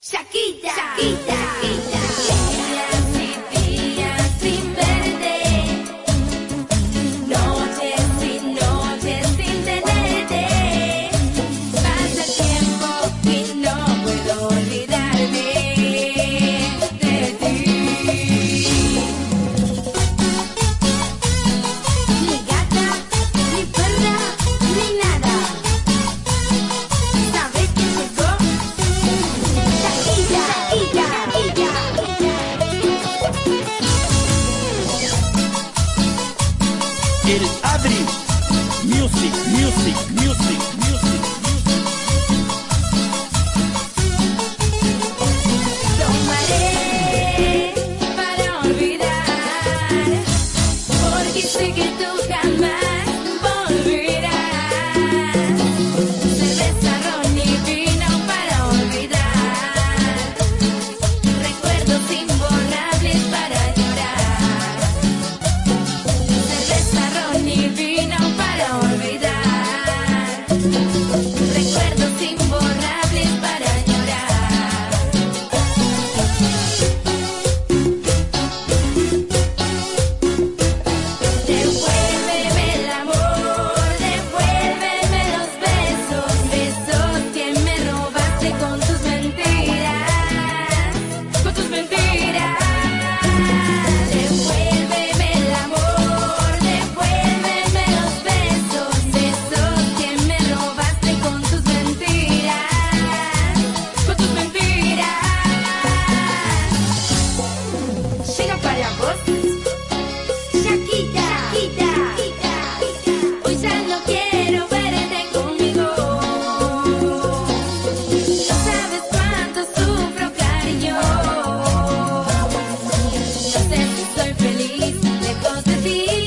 Shakita, Shakita, Shakita. Get it. Music, music, music, music. see